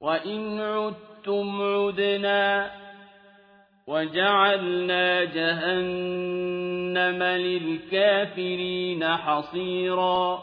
وإن عدتم عدنا وجعلنا جهنم للكافرين حصيرا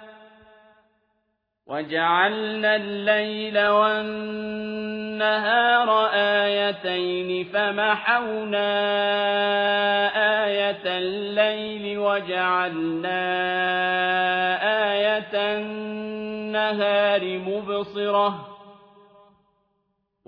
وجعلنا الليل والنهار آيتين فمحونا آية الليل وجعلنا آية النهار مبصرة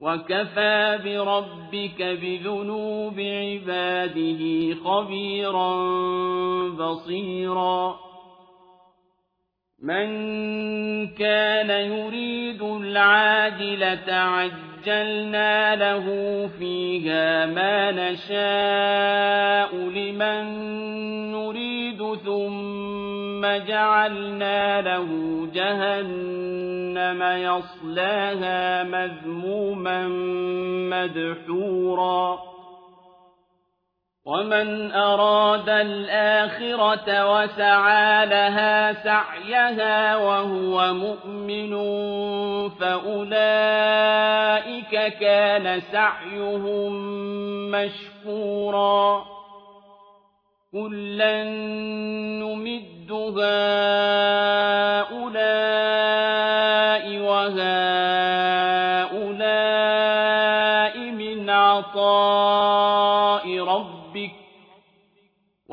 وكفى بربك بذنوب عباده خبيرا بصيرا من كان يريد العاجلة عجلنا له فيها ما نشاء لمن نريد ثم جعلنا له جهنم يصلاها مذموما مدحورا ومن أراد الآخرة وسعى لها سعيها وهو مؤمن فأولئك كان سعيهم مشكورا كلا نمد هؤلاء وهؤلاء من عطاء ربك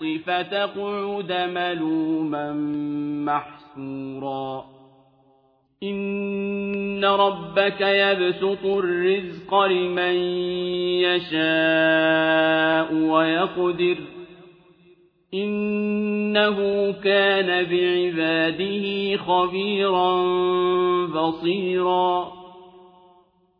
فتقعد ملوما محسورا إن ربك يبسط الرزق لمن يشاء ويقدر. إنه كان بعباده خبيرا بصيرا.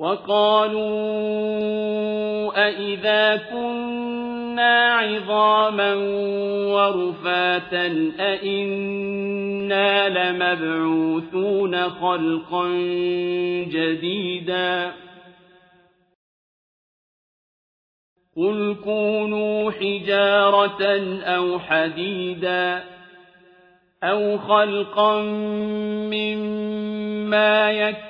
وقالوا أئذا كنا عظاما ورفاتا أئنا لمبعوثون خلقا جديدا قل كونوا حجارة أو حديدا أو خلقا مما يكفر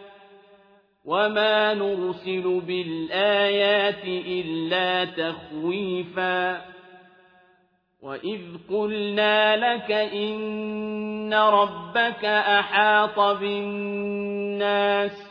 وما نرسل بالآيات إلا تخويفا وإذ قلنا لك إن ربك أحاط بالناس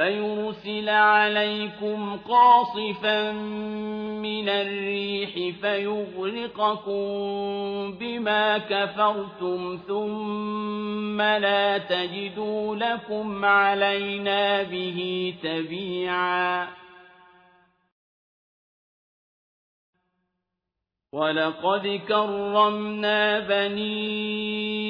فيرسل عليكم قاصفا من الريح فيغرقكم بما كفرتم ثم لا تجدوا لكم علينا به تبيعا. ولقد كرمنا بني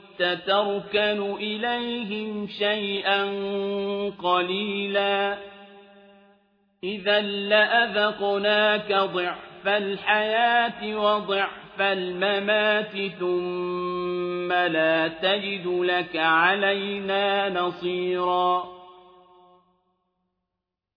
تركن إليهم شيئا قليلا. إذا لأذقناك ضعف الحياة وضعف الممات ثم لا تجد لك علينا نصيراً.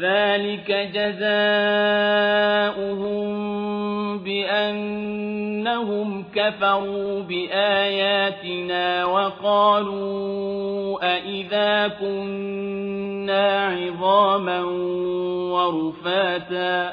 ذلك جزاؤهم بأنهم كفروا بآياتنا وقالوا أئذا كنا عظاما ورفاتا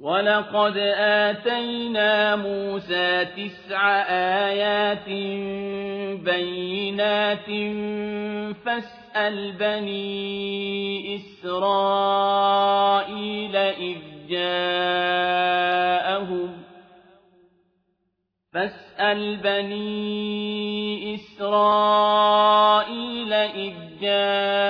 ولقد آتينا موسى تسع آيات بينات فاسأل بني إسرائيل إذ جاءهم فاسأل بني إسرائيل إذ جاءهم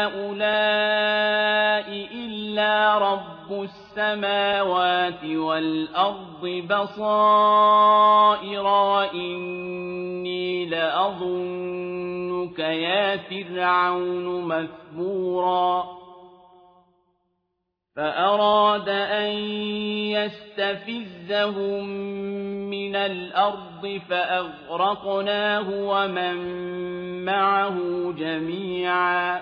السماوات والأرض بصائر وإني لأظنك يا فرعون مثبوراً فأراد أن يستفزهم من الأرض فأغرقناه ومن معه جميعا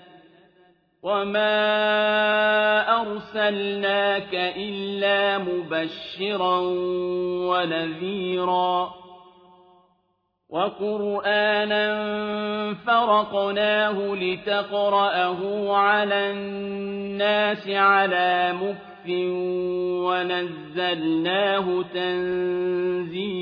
وما أرسلناك إلا مبشرا ونذيرا وقرآنا فرقناه لتقرأه على الناس على مكف ونزلناه تنزيلا